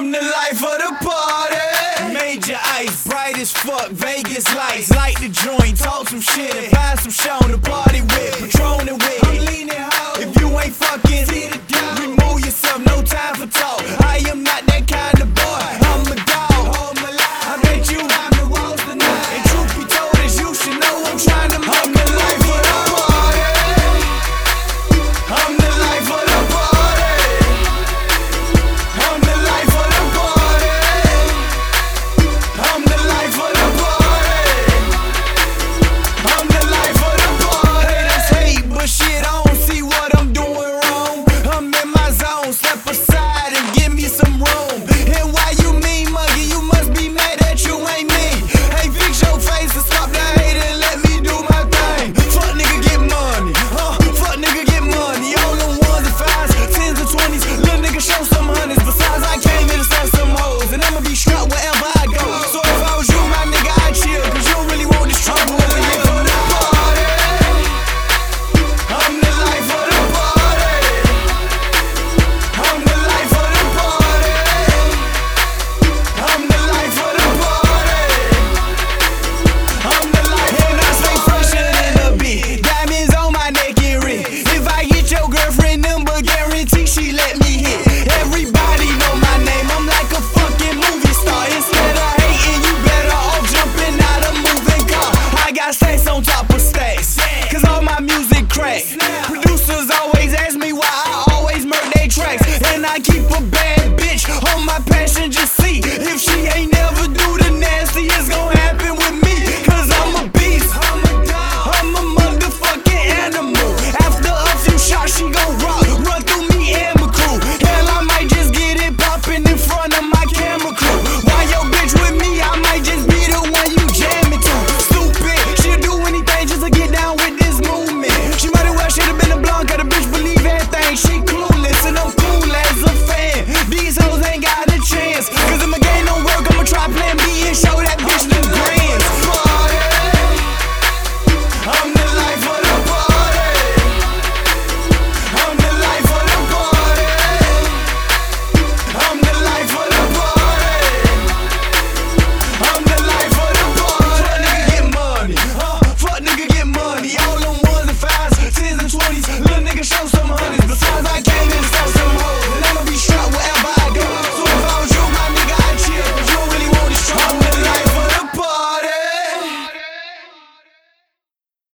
I'm the life of the party. Major ice, bright as fuck, Vegas lights. Light the joint, talk some shit, and find some show to party with. Patron and with. I'm leaning hard. If you ain't fucking she let me hit. Everybody know my name, I'm like a fucking movie star. Instead of hating, you better off jumping out a moving car. I got stacks on top of stacks, cause all my music cracks. Producers always ask me why I always murk their tracks. And I keep a bad bitch on my passenger seat. If she ain't never do that,